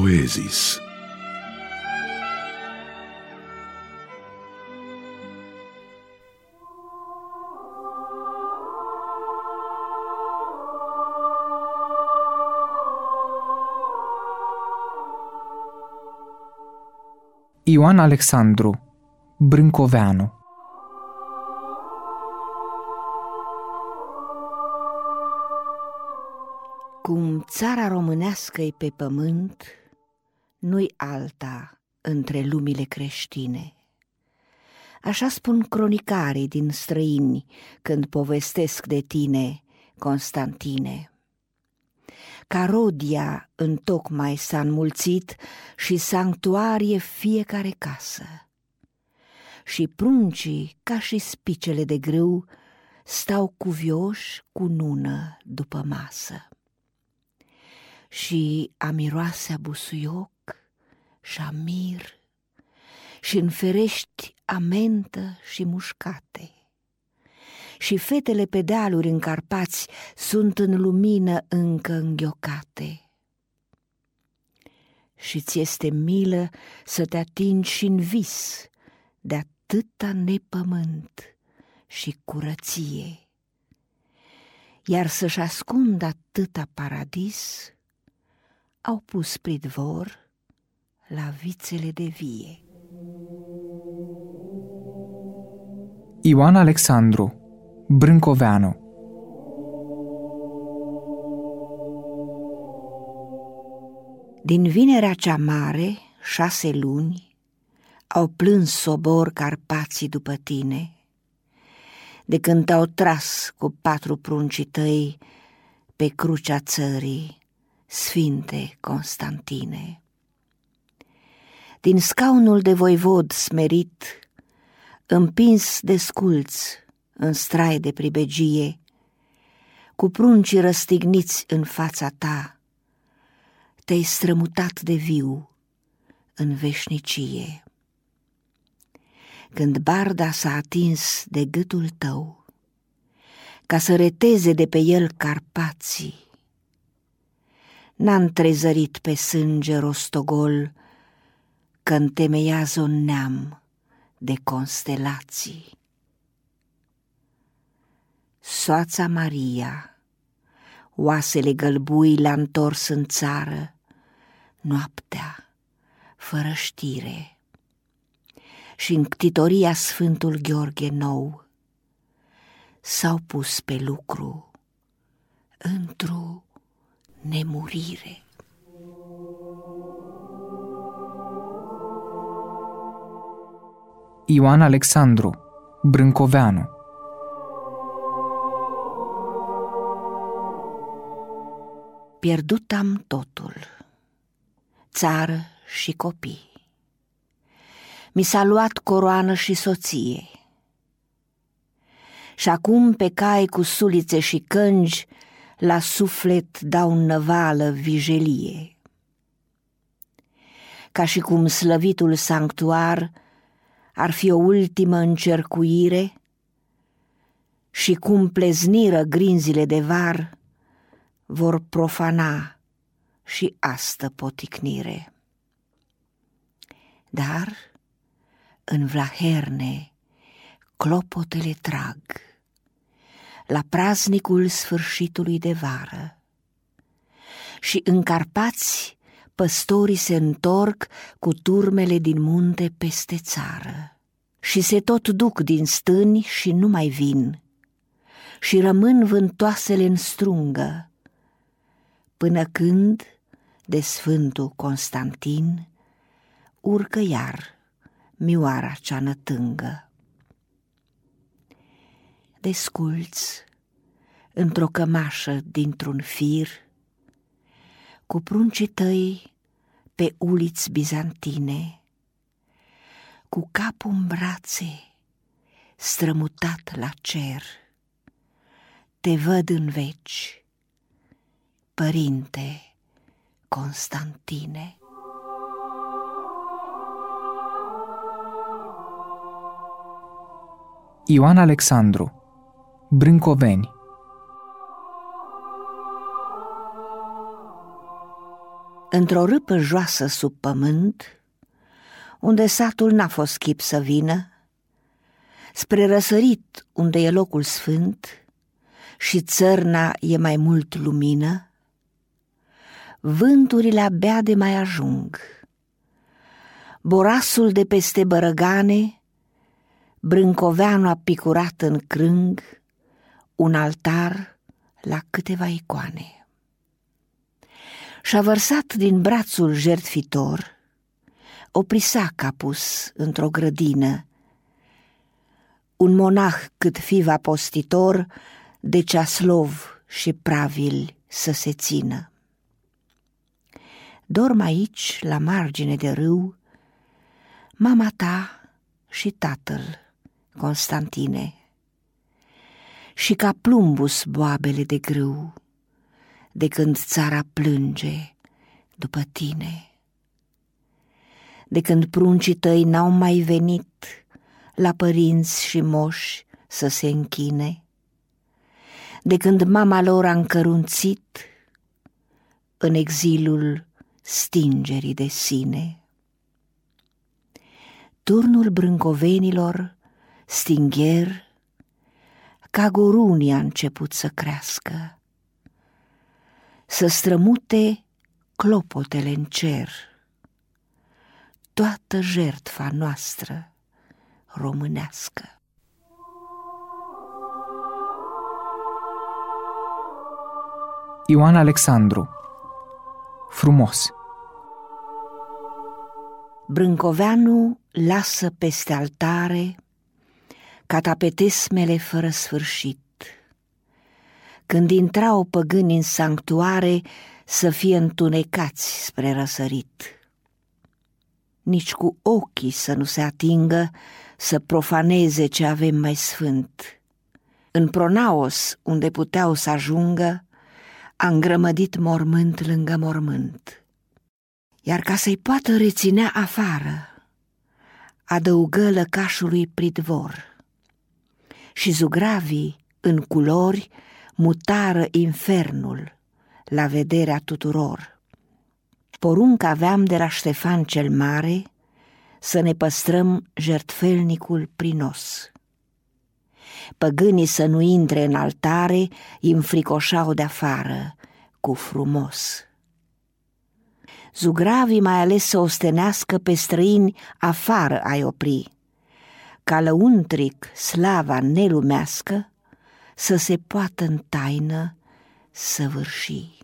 poezis. Ioan Alexandru Brâncoveanu Cum țara românească e pe pământ, nu-i alta între lumile creștine. Așa spun cronicarii din străini când povestesc de tine, Constantine. Carodia întocmai s-a înmulțit și sanctuarie fiecare casă. Și pruncii, ca și spicele de grâu, stau cuvioși cu nună după masă și a miroasea busuioc și șamir și în ferești amentă și mușcate. Și fetele pe dealuri în Carpați sunt în lumină încă înghiocate. Și ți este milă să te atingi și în vis de atâta nepământ și curăție. Iar să-și ascundă atâta paradis, au pus pridvor la vițele de vie. Ioan Alexandru Brâncoveanu Din vinerea cea mare, șase luni, au plâns sobor carpații după tine, de când te-au tras cu patru pruncii tăi pe crucea țării, Sfinte Constantine. Din scaunul de voivod smerit, împins de sculți în strai de pribegie, cu pruncii răstigniți în fața ta, te-ai strămutat de viu în veșnicie. Când barda s-a atins de gâtul tău, ca să reteze de pe el carpații, N-a întrezărit pe sânge rostogol că întemeiază un neam de constelații. Soața Maria, oasele gălbui l-a întors în țară, noaptea, fără știre. Și în ctitoria Sfântul Gheorghe Nou s-au pus pe lucru într-o nemurire. Ioan Alexandru Brâncoveanu Pierdut am totul, țară și copii. Mi s-a luat coroană și soție. Și acum pe cai cu sulițe și cângi la suflet dau năvală vijelie. Ca și cum slăvitul sanctuar ar fi o ultimă încercuire și cum plezniră grinzile de var vor profana și astă poticnire. Dar în vlaherne clopotele trag la praznicul sfârșitului de vară. Și în Carpați păstorii se întorc cu turmele din munte peste țară. Și se tot duc din stâni și nu mai vin, și rămân vântoasele în strungă, până când, de Sfântul Constantin, urcă iar mioara cea nătângă. Desculți într-o cămașă dintr-un fir, cu pruncii tăi pe uliți bizantine, cu capul în brațe, strămutat la cer, te văd în veci, Părinte Constantine. Ioan Alexandru Brâncoveni Într-o râpă joasă sub pământ, unde satul n-a fost chip să vină, spre răsărit unde e locul sfânt și țărna e mai mult lumină, vânturile abia de mai ajung. Borasul de peste bărăgane, brâncoveanu a picurat în crâng un altar la câteva icoane. Și-a vărsat din brațul jertfitor o prisac pus într-o grădină, un monah cât fiva postitor de ceaslov și pravil să se țină. Dorm aici, la margine de râu, mama ta și tatăl, Constantine, și ca plumbus boabele de grâu, de când țara plânge după tine. De când pruncii tăi n-au mai venit la părinți și moși să se închine, de când mama lor a încărunțit în exilul stingerii de sine. Turnul brâncovenilor stingher ca gorunii a început să crească, să strămute clopotele în cer, toată jertfa noastră românească. Ioan Alexandru Frumos Brâncoveanu lasă peste altare catapetesmele fără sfârșit. Când intrau păgâni în sanctuare să fie întunecați spre răsărit. Nici cu ochii să nu se atingă să profaneze ce avem mai sfânt. În Pronaos, unde puteau să ajungă, a îngrămădit mormânt lângă mormânt. Iar ca să-i poată reținea afară, adăugă lăcașului pridvor și zugravii în culori mutară infernul la vederea tuturor. Porunca aveam de la Ștefan cel Mare să ne păstrăm jertfelnicul prinos. Păgânii să nu intre în altare, îi înfricoșau de afară, cu frumos. Zugravii mai ales să ostenească pe străini afară ai opri, ca lăuntric slava nelumească să se poată în taină săvârși.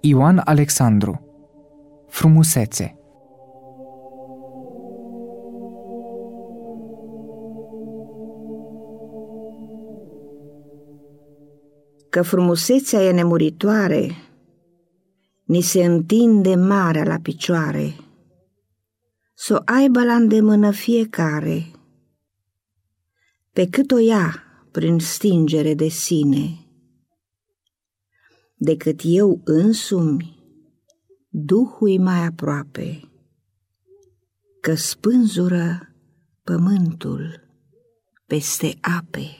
Ioan Alexandru Frumusețe Că frumusețea e nemuritoare, ni se întinde marea la picioare, să o aibă la îndemână fiecare, pe cât o ia prin stingere de sine, decât eu însumi, Duhul mai aproape, că spânzură pământul peste ape.